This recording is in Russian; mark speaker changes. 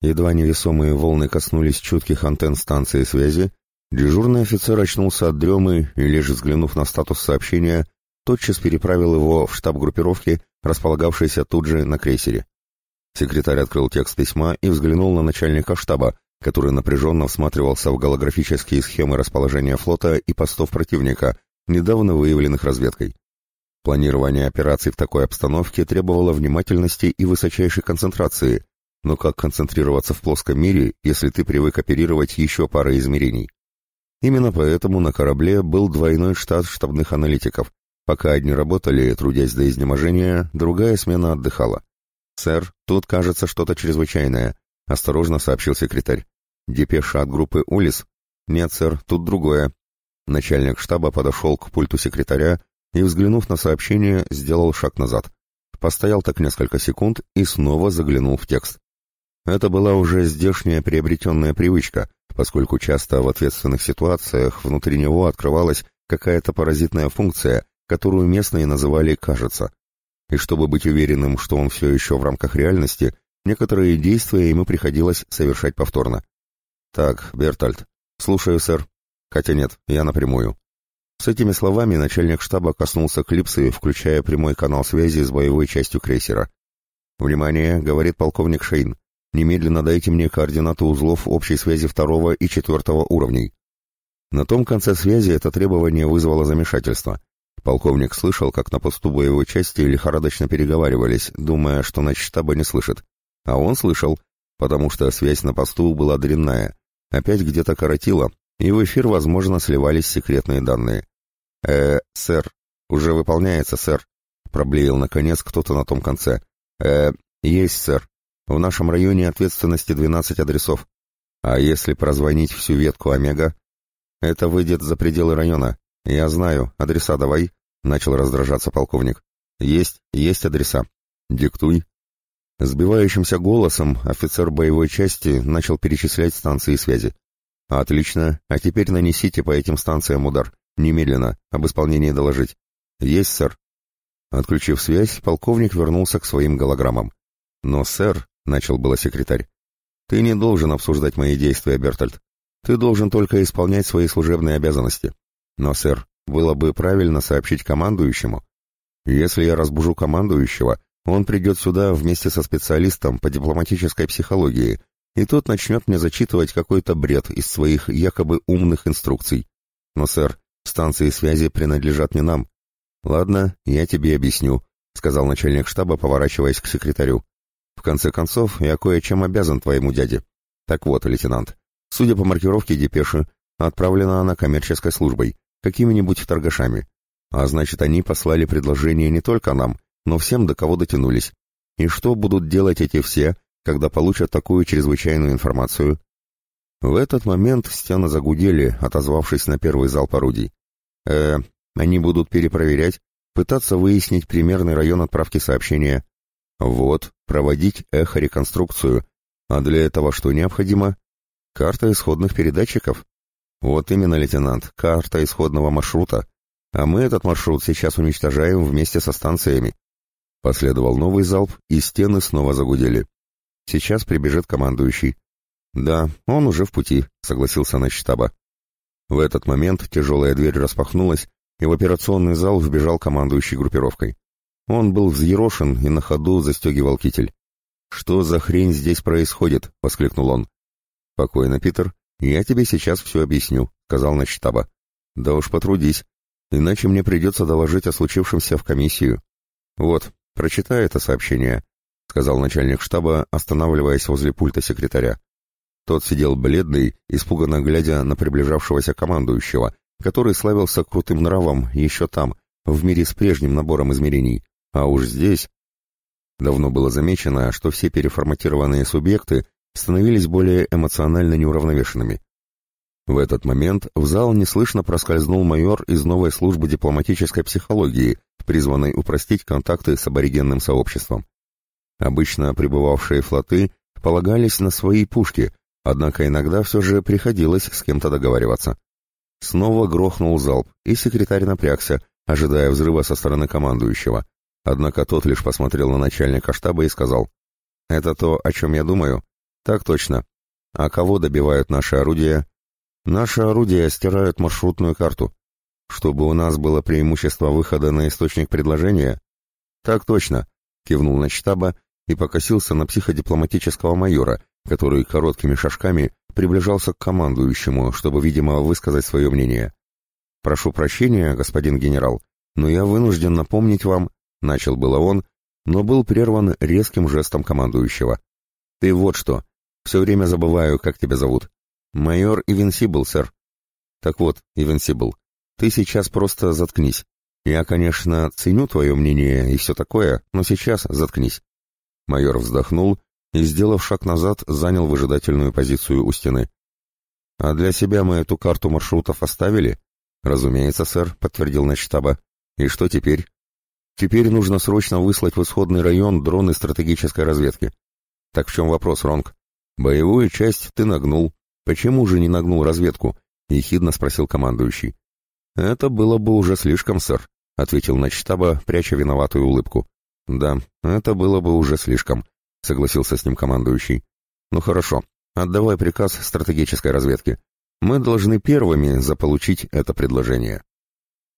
Speaker 1: Едва невесомые волны коснулись чутких антенн станции связи, дежурный офицер очнулся от дремы и, лишь взглянув на статус сообщения, тотчас переправил его в штаб группировки, располагавшийся тут же на крейсере. Секретарь открыл текст письма и взглянул на начальника штаба, который напряженно всматривался в голографические схемы расположения флота и постов противника, недавно выявленных разведкой. Планирование операций в такой обстановке требовало внимательности и высочайшей концентрации, но как концентрироваться в плоском мире, если ты привык оперировать еще парой измерений? Именно поэтому на корабле был двойной штат штабных аналитиков. Пока одни работали, трудясь до изнеможения, другая смена отдыхала. «Сэр, тут кажется что-то чрезвычайное», — осторожно сообщил секретарь. «Депеша от группы Улис?» «Нет, сэр, тут другое». Начальник штаба подошел к пульту секретаря и, взглянув на сообщение, сделал шаг назад. Постоял так несколько секунд и снова заглянул в текст. Это была уже здешняя приобретенная привычка, поскольку часто в ответственных ситуациях внутри него открывалась какая-то паразитная функция, которую местные называли «кажется». И чтобы быть уверенным, что он все еще в рамках реальности, некоторые действия ему приходилось совершать повторно. «Так, Бертальд, слушаю, сэр. Хотя нет, я напрямую». С этими словами начальник штаба коснулся клипсы, включая прямой канал связи с боевой частью крейсера. «Внимание!» — говорит полковник Шейн. Немедленно дайте мне координаты узлов общей связи второго и четвертого уровней. На том конце связи это требование вызвало замешательство. Полковник слышал, как на посту боевой части лихорадочно переговаривались, думая, что на штаба не слышит. А он слышал, потому что связь на посту была дрянная. Опять где-то коротила, и в эфир, возможно, сливались секретные данные. «Э, сэр, уже выполняется, сэр», — проблеял, наконец, кто-то на том конце. «Э, есть, сэр», в нашем районе ответственности 12 адресов. А если прозвонить всю ветку Омега? Это выйдет за пределы района. Я знаю. Адреса давай. Начал раздражаться полковник. Есть, есть адреса. Диктуй. Сбивающимся голосом офицер боевой части начал перечислять станции связи. «Отлично. А теперь нанесите по этим станциям удар. Немедленно. Об исполнении доложить». «Есть, сэр». Отключив связь, полковник вернулся к своим голограммам. «Но, сэр», начал было секретарь. «Ты не должен обсуждать мои действия, Бертольд. Ты должен только исполнять свои служебные обязанности. Но, сэр, было бы правильно сообщить командующему. Если я разбужу командующего, он придет сюда вместе со специалистом по дипломатической психологии, и тот начнет мне зачитывать какой-то бред из своих якобы умных инструкций. Но, сэр, станции связи принадлежат не нам. Ладно, я тебе объясню, — сказал начальник штаба, поворачиваясь к секретарю. В конце концов, я кое-чем обязан твоему дяде. Так вот, лейтенант, судя по маркировке депеши, отправлена она коммерческой службой, какими-нибудь торгашами. А значит, они послали предложение не только нам, но всем, до кого дотянулись. И что будут делать эти все, когда получат такую чрезвычайную информацию? В этот момент стены загудели, отозвавшись на первый залп орудий. Э, они будут перепроверять, пытаться выяснить примерный район отправки сообщения, вот, проводить эхореконструкцию. А для этого что необходимо? Карта исходных передатчиков. Вот именно, лейтенант, карта исходного маршрута. А мы этот маршрут сейчас уничтожаем вместе со станциями. Последовал новый залп, и стены снова загудели. Сейчас прибежит командующий. Да, он уже в пути, согласился начштаба. В этот момент тяжелая дверь распахнулась, и в операционный зал вбежал командующий группировкой. Он был взъерошен и на ходу застегивал китель. «Что за хрень здесь происходит?» — воскликнул он. «Спокойно, Питер. Я тебе сейчас все объясню», — сказал начштаба. «Да уж потрудись, иначе мне придется доложить о случившемся в комиссию». «Вот, прочитай это сообщение», — сказал начальник штаба, останавливаясь возле пульта секретаря. Тот сидел бледный, испуганно глядя на приближавшегося командующего, который славился крутым нравом еще там, в мире с прежним набором измерений. А уж здесь... Давно было замечено, что все переформатированные субъекты становились более эмоционально неуравновешенными. В этот момент в зал неслышно проскользнул майор из новой службы дипломатической психологии, призванной упростить контакты с аборигенным сообществом. Обычно прибывавшие флоты полагались на свои пушки, однако иногда все же приходилось с кем-то договариваться. Снова грохнул залп, и секретарь напрягся, ожидая взрыва со стороны командующего. Однако тот лишь посмотрел на начальника штаба и сказал, «Это то, о чем я думаю. Так точно. А кого добивают наши орудия? Наши орудия стирают маршрутную карту. Чтобы у нас было преимущество выхода на источник предложения? Так точно, кивнул на штаба и покосился на психодипломатического майора, который короткими шажками приближался к командующему, чтобы, видимо, высказать свое мнение. «Прошу прощения, господин генерал, но я вынужден напомнить вам...» — начал было он, но был прерван резким жестом командующего. «Ты вот что. Все время забываю, как тебя зовут. Майор Ивенсибл, сэр». «Так вот, Ивенсибл, ты сейчас просто заткнись. Я, конечно, ценю твое мнение и все такое, но сейчас заткнись». Майор вздохнул и, сделав шаг назад, занял выжидательную позицию у стены. «А для себя мы эту карту маршрутов оставили?» «Разумеется, сэр», — подтвердил начштаба. «И что теперь?» «Теперь нужно срочно выслать в исходный район дроны стратегической разведки». «Так в чем вопрос, Ронг?» «Боевую часть ты нагнул. Почему же не нагнул разведку?» — ехидно спросил командующий. «Это было бы уже слишком, сэр», — ответил начштаба, пряча виноватую улыбку. «Да, это было бы уже слишком», — согласился с ним командующий. «Ну хорошо, отдавай приказ стратегической разведки. Мы должны первыми заполучить это предложение».